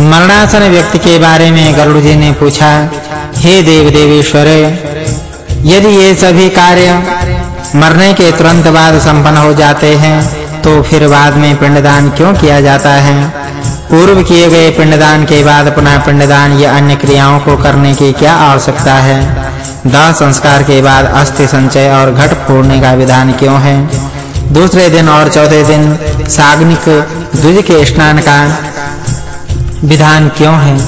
मरणासन व्यक्ति के बारे में गरुड़ जी ने पूछा, हे देव देवेश्वर, यदि ये सभी कार्य मरने के तुरंत बाद संपन्न हो जाते हैं तो फिर बाद में पिंडदान क्यों किया जाता है? पूर्व किए गए पिंडदान के बाद पुनः पिंडदान या अन्य क्रियाओं को करने की क्या आवश्यकता है? दाह संस्कार के बाद अस्थि संचय और घट फोड़ने का विधान क्यों है? दूसरे दिन और चौथे दिन साग्निक द्विज के स्नान का विधान क्यों है?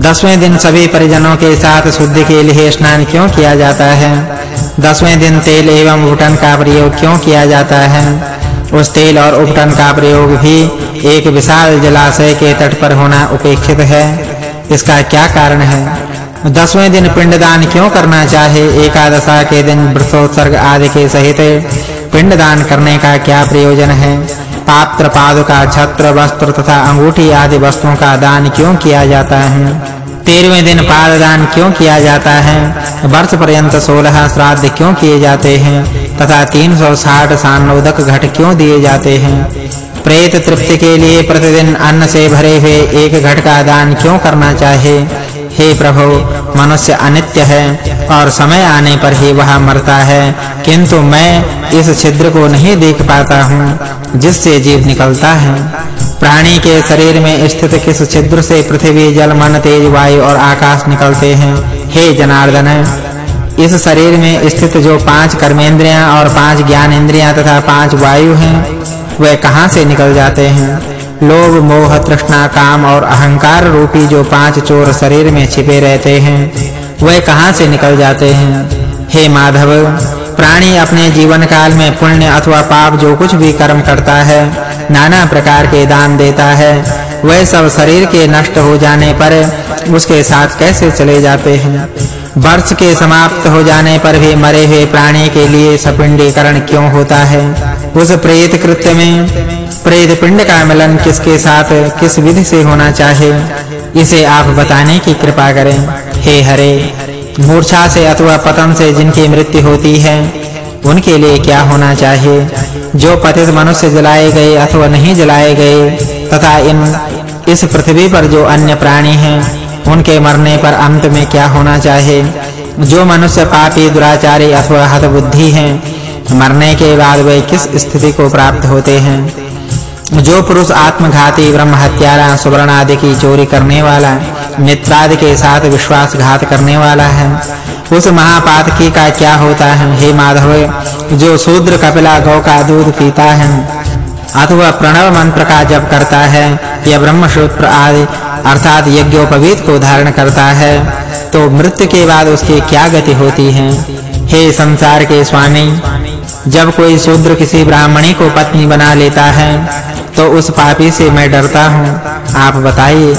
दसवें दिन सभी परिजनों के साथ शुद्ध के लिए स्नान क्यों किया जाता है? दसवें दिन तेल एवं उपटन का प्रयोग क्यों किया जाता है? उस तेल और उपटन का प्रयोग भी एक विशाल जलाशय के तट पर होना उपेक्षित है। इसका क्या कारण है? दसवें दिन पिंडदान क्यों करना चाहे? एकादशा के दिन वृषोत्सर्ग आदि के सहित पिंडदान करने का क्या प्रयोजन है? पात्र पादुका छत्र वस्त्र तथा अंगूठी आदि वस्तुओं का दान क्यों किया जाता है? तेरहवें दिन पाद दान क्यों किया जाता है? वर्ष पर्यंत 16 श्राद्ध क्यों किए जाते हैं? तथा 360 सानोदक घट क्यों दिए जाते हैं? प्रेत तृप्ति के लिए प्रतिदिन अन्न से भरे हुए एक घट का दान क्यों करना चाहिए हे प्रभु, मनुष्य अनित्य है और समय आने पर ही वह मरता है। किंतु मैं इस छिद्र को नहीं देख पाता हूँ, जिससे जीव निकलता है। प्राणी के शरीर में स्थित किस छिद्र से पृथ्वी जल मन तेज वायु और आकाश निकलते हैं? हे जनार्दन, इस शरीर में स्थित जो पाँच कर्मेंद्रियाँ और पाँच ज्ञान इंद्रियाँ तथा पाँच वायु हैं, वे कहाँ से निकल जाते हैं? लोभ, मोह, तृष्णा, काम और अहंकार रूपी जो पाँच चोर शरीर में छिपे रहते हैं वे कहाँ से निकल जाते हैं? हे माधव, प्राणी अपने जीवन काल में पुण्य अथवा पाप जो कुछ भी कर्म करता है, नाना प्रकार के दान देता है, वह सब शरीर के नष्ट हो जाने पर उसके साथ कैसे चले जाते हैं? वर्ष के समाप्त हो जाने पर भी मरे हुए प्राणी के लिए सपिंडीकरण क्यों होता है? उस प्रेत कृत्य में प्रेत पिंड का मिलन किसके साथ, किस विधि से होना चाहिए इसे आप बताने की कृपा करें। हे हरे, मूर्छा से अथवा पतन से जिनकी मृत्यु होती है, उनके लिए क्या होना चाहिए जो पतित मनुष्य जलाए गए अथवा नहीं जलाए गए, तथा इन, इस पृथ्वी पर जो अन्य प्राणी हैं, उनके मरने पर अंत में क्या होना चाहिए जो मनुष्य पापी, दुराचारी अथवा हतबुद्धि हैं, मरने के बाद वे किस स्थिति को प्राप्त होते हैं? जो पुरुष आत्मघाती ब्रह्म हत्यारा सुवर्ण आदि की चोरी करने वाला मित्रादि के साथ विश्वासघात करने वाला है, उस महापातकी का क्या होता है, हे माधव, जो शूद्र कपिला गौ का दूध पीता है, अथवा प्रणव मंत्र का जप करता है, या ब्रह्म सूत्र आदि, अर्थात यज्ञोपवीत को धारण करता है तो मृत्यु के बाद उसकी क्या गति होती है? हे संसार के स्वामी, जब कोई शूद्र किसी ब्राह्मणी को पत्नी बना लेता है तो उस पापी से मैं डरता हूँ। आप बताइए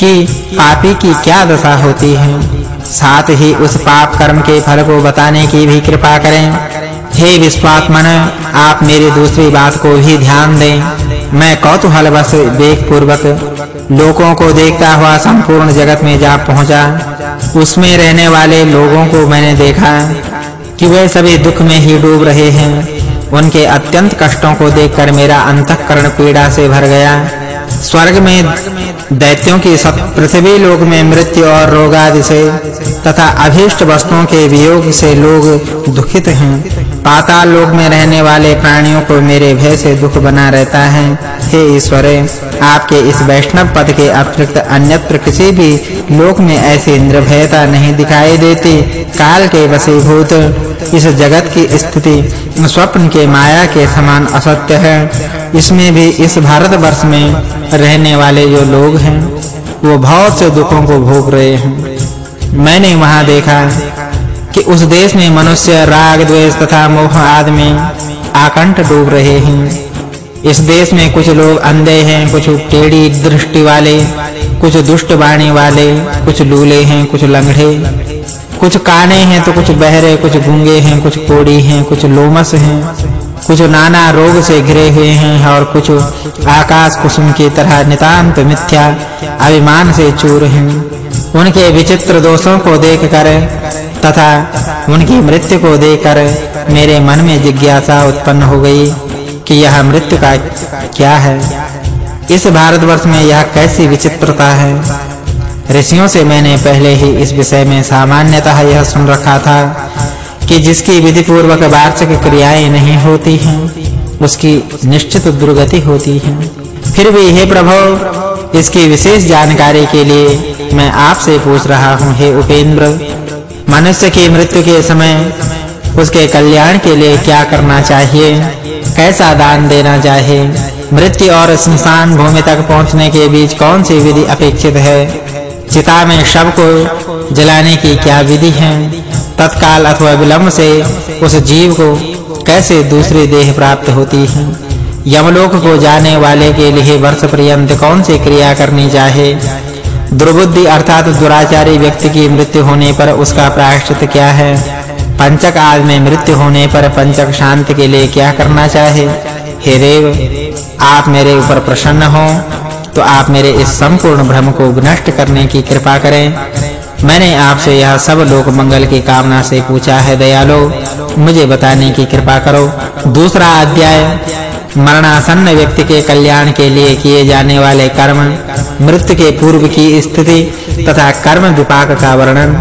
कि पापी की क्या दशा होती है? साथ ही उस पाप कर्म के फल को बताने की भी कृपा करें। हे विश्वात्मन, आप मेरी दूसरी बात को भी ध्यान दें। मैं कौतूहलवश वेग पूर्वक लोगों को देखता हुआ संपूर्ण जगत में जा पहुँचा। उसमें रहने वाले लोगों को मैंने देखा कि वे सभी दुख में ही डूब रहे हैं। उनके अत्यंत कष्टों को देखकर मेरा अंतकरण पीड़ा से भर गया। स्वर्ग में दैत्यों की पृथ्वी लोक में मृत्यु और रोग आदि से तथा अभीष्ट वस्तुओं के वियोग से लोग दुखित हैं। पाताल लोक में रहने वाले प्राणियों को मेरे भय से दुख बना रहता है। हे ईश्वर आपके इस वैष्णव पद के अतिरिक्त अन्यत्र किसी भी लोक में ऐसी निर्भयता नहीं दिखाई देती। काल के वशीभूत इस जगत की स्थिति, स्वप्न के माया के समान असत्य है। इसमें भी इस भारतवर्ष में रहने वाले जो लोग हैं, वो बहुत से दुखों को भोग रहे हैं। मैंने वहाँ देखा कि उस देश में मनुष्य, राग, द्वेष तथा मोह आदि में आकंठ डूब रहे हैं। इस देश में कुछ लोग अंधे हैं, कुछ टेढ़ी दृष्टि वाले, कुछ दुष्ट वाणी वाले, कुछ लूले हैं, कुछ लंगड़े। कुछ काने हैं तो कुछ बहरे, कुछ गूँगे हैं, कुछ कोड़ी हैं, कुछ लोमस हैं। कुछ नाना रोग से घिरे हुए हैं और कुछ आकाश कुसुम की तरह नितांत मिथ्या अभिमान से चूर हैं। उनके विचित्र दोषों को देखकर तथा उनकी मृत्यु को देखकर मेरे मन में जिज्ञासा उत्पन्न हो गई। कि यह मृत्यु का क्या है? इस भारतवर्ष में यह कैसी विचित्रता है? ऋषियों से मैंने पहले ही इस विषय में सामान्यतः यह सुन रखा था कि जिसकी विधि पूर्वक वार्षिक क्रियाएँ नहीं होती हैं, उसकी निश्चित दुर्गति होती है। फिर भी हे प्रभु, इसकी विशेष जानकारी के लिए मैं आपसे पूछ रहा हूँ, हे उपेंद्र, मनुष्य की मृत्यु के समय उसके कल्याण के लिए क्या करना चाहिए? कैसा दान देना चाहिए मृत्यु और स्मशान भूमि तक पहुँचने के बीच कौन सी विधि अपेक्षित है? चिता में शव को जलाने की क्या विधि है? तत्काल अथवा विलंब से उस जीव को कैसे दूसरी देह प्राप्त होती है? यमलोक को जाने वाले के लिए वर्ष पर्यंत कौन सी क्रिया करनी चाहिए दुर्बुद्धि अर्थात दुराचारी व्यक्ति की मृत्यु होने पर उसका प्रायश्चित क्या है? पंचक आदि में मृत्यु होने पर पंचक शांति के लिए क्या करना चाहे? हे देव, आप मेरे ऊपर प्रसन्न हो तो आप मेरे इस संपूर्ण भ्रम को नष्ट करने की कृपा करें। मैंने आपसे यह सब लोक मंगल की कामना से पूछा है, दयालो। मुझे बताने की कृपा करो। दूसरा अध्याय, मरणासन्न व्यक्ति के कल्याण के लिए किए जाने वाले कर्म, मृत्यु के पूर्व की स्थिति तथा कर्म विपाक का वर्णन।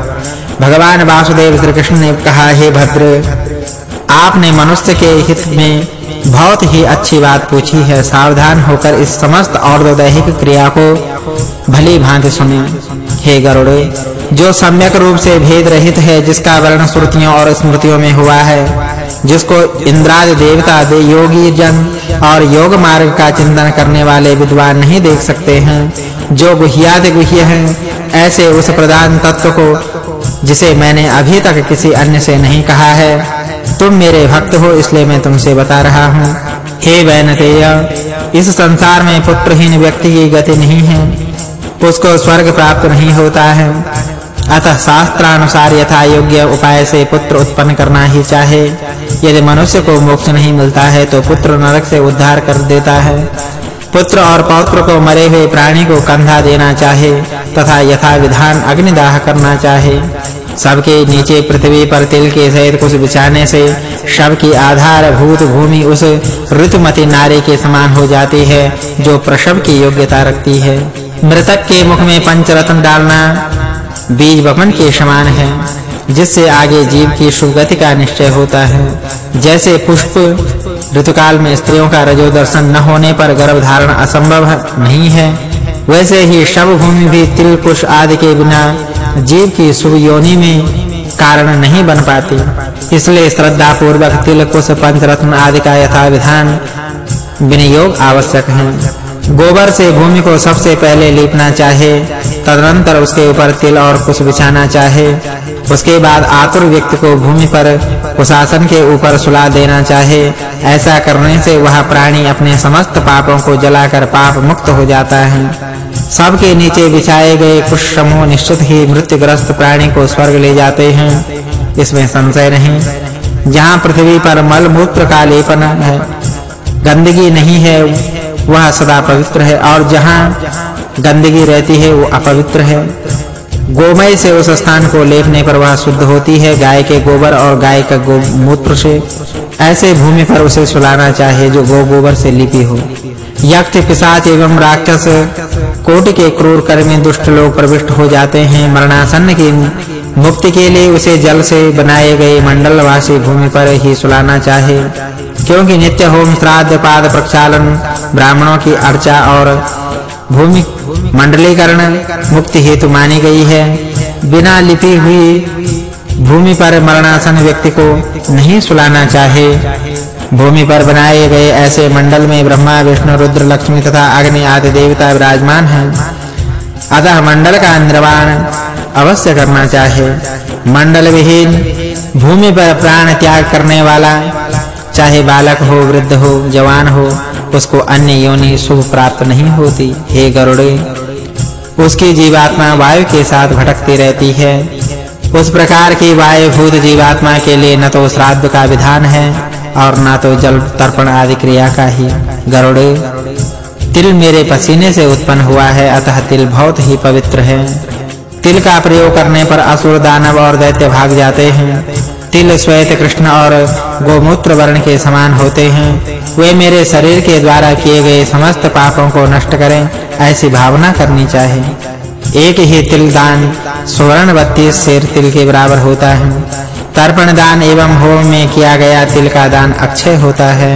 भगवान वासुदेव श्री कृष्ण ने कहा, हे भद्र, आपने मनुष्य के हित में बहुत ही अच्छी बात पूछी है। सावधान होकर इस समस्त और्ध्वदैहिक क्रिया को भली भांति सुने। हे गरुड़े, जो सम्यक रूप से भेद रहित है, जिसका वर्णन श्रुतियों और स्मृतियों में हुआ है, जिसको इंद्रादि देवता, दे योगी जन और योग मार्ग का चिंतन करने वाले विद्वान नहीं देख सकते हैं। जो गुह्यादि गुह्य हैं, ऐसे उस प्रधान तत्व को जिसे मैंने अभी तक किसी अन्य से नहीं कहा है। तुम मेरे भक्त हो, इसलिए मैं तुमसे बता रहा हूँ। हे वैनतेय, इस संसार में पुत्रहीन व्यक्ति की गति नहीं है। उसको स्वर्ग प्राप्त नहीं होता है। अतः शास्त्रानुसार यथा योग्य उपाय से पुत्र उत्पन्न करना ही चाहे। यदि मनुष्य को मोक्ष नहीं मिलता है तो पुत्र नरक से उद्धार कर देता है। पुत्र और पौत्र को मरे हुए प्राणी को कंधा देना चाहे, तथा यथा विधान अग्निदाह करना चाहे। सबके नीचे पृथ्वी पर तिल के सहित कुछ बिछाने से शव की आधार भूत भूमि उस ऋतुमती नारी के समान हो जाती है, जो प्रसव की योग्यता रखती है। मृतक के मुख में पंचरत्न डालना बीज बपन के समान है, जिससे आगे जीव की सुगति का निश्चय होता है। जैसे पुष्प, ऋतुकाल में स्त्रियों का रजो दर्शन न होने पर गर्भ धारण असंभव नहीं है, वैसे ही शव भूमि भी तिल कुश आदि के बिना जीव की शुभ योनि में कारण नहीं बन पाती। इसलिए श्रद्धा पूर्वक तिल, कुश, पंचरत्न आदि का यथा विधान विनियोग आवश्यक है। गोबर से भूमि को सबसे पहले लीपना चाहे, तदनंतर उसके ऊपर तिल और कुश बिछाना चाहे, उसके बाद आतुर व्यक्ति को भूमि पर कुशासन के ऊपर सुला देना चाहे, ऐसा करने से वह प्राणी अपने समस्त पापों को जलाकर पाप मुक्त हो जाता है। सबके नीचे बिछाए गए कुछ समूह निश्चित ही मृत्युग्रस्त प्राणी को स्वर्ग ले जाते हैं। इसमें संशय नहीं। जहाँ पृथ्वी पर मल मूत्र का लेपन है, गंदगी नहीं है, वह सदा पवित्र है, और जहाँ गंदगी रहती है, वो अपवित्र है। गोमय से उस स्थान को लेपने पर वह शुद्ध होती है, गाय के गोबर और गाय का गोमूत्र से। ऐसे भूमि पर उसे सुलाना चाहिए, जो गो गोबर से लिपि हो। यक्ष पिशाच एवं राक्षस कोटि के क्रूर कर्मी दुष्ट लोग प्रविष्ट हो जाते हैं। मरणासन्न की मुक्ति के लिए उसे जल से बनाए गए मंडलवासी भूमि पर ही सुलाना चाहिए। क्योंकि नित्य होम श्राद्ध, पाद प्रक्षालन, ब्राह्मणों की अर्चा और भूमि मंडलीकरण मुक्ति हेतु मानी गई है। बिना लिपि हुई भूमि पर मरणासन व्यक्ति को नहीं सुलाना चाहिए। भूमि पर बनाए गए ऐसे मंडल में ब्रह्मा, विष्णु, रुद्र, लक्ष्मी तथा अग्नि आदि देवता विराजमान हैं। अतः मंडल का निर्माण अवश्य करना चाहिए। मंडल विहीन, भूमि पर प्राण त्याग करने वाला, चाहे बालक हो, वृद्ध हो, जवान हो, उसको अन्य योनि शुभ प्राप्त नहीं होती। हे गरुड़े, उसकी जीवात्मा वायु के साथ भटकती रहती है। उस प्रकार की वायु भूत जीवात्मा के लिए न तो श्राद्ध का विधान है और न तो जल तर्पण आदि क्रिया का ही गरुड़े। तिल मेरे पसीने से उत्पन्न हुआ है, अतः तिल बहुत ही पवित्र है। तिल का प्रयोग करने पर असुर दानव और दैत्य भाग जाते हैं। तिल श्वेत कृष्ण और गोमूत्र वर्ण के समान होते हैं। वे मेरे शरीर के द्वारा किए गए समस्त पापों को नष्ट करें, ऐसी भावना करनी चाहिए। एक ही तिल दान स्वर्ण 32 शेर तिल के बराबर होता है। तर्पण दान एवं होम में किया गया तिल का दान अक्षय होता है।